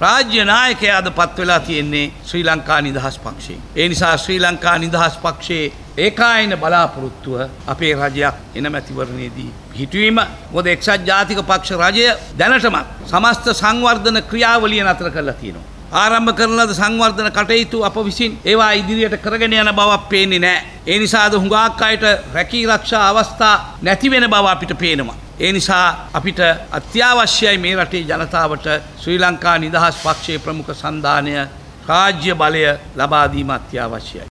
රාජ්‍ය නායකයාද පත් වෙලා තියෙන්නේ ශ්‍රී ලංකා නිදහස් පක්ෂයෙන්. ඒ නිසා ශ්‍රී ලංකා නිදහස් පක්ෂයේ ඒකායන බලාපොරොත්තුව අපේ රජයක් එන මැතිවරණයේදී හිටුවීම මොකද එක්සත් ජාතික පක්ෂ රජය දැනටමත් සමස්ත සංවර්ධන ක්‍රියාවලිය නතර කරලා තියෙනවා. ආරම්භ කරන ලද සංවර්ධන කටයුතු අප විසින් ඒවා ඉදිරියට කරගෙන යන බවක් පේන්නේ නැහැ. ඒ නිසාද හුඟක් අයට රැකී රක්ෂා අවස්ථා නැති වෙන බව අපිට පේනවා. ඒ නිසා අපිට අත්‍යවශ්‍යයි මේ රටේ ජනතාවට ශ්‍රී ලංකා නිදහස් පක්ෂයේ ප්‍රමුඛ සන්ධානය රාජ්‍ය බලය ලබා දීම අත්‍යවශ්‍යයි.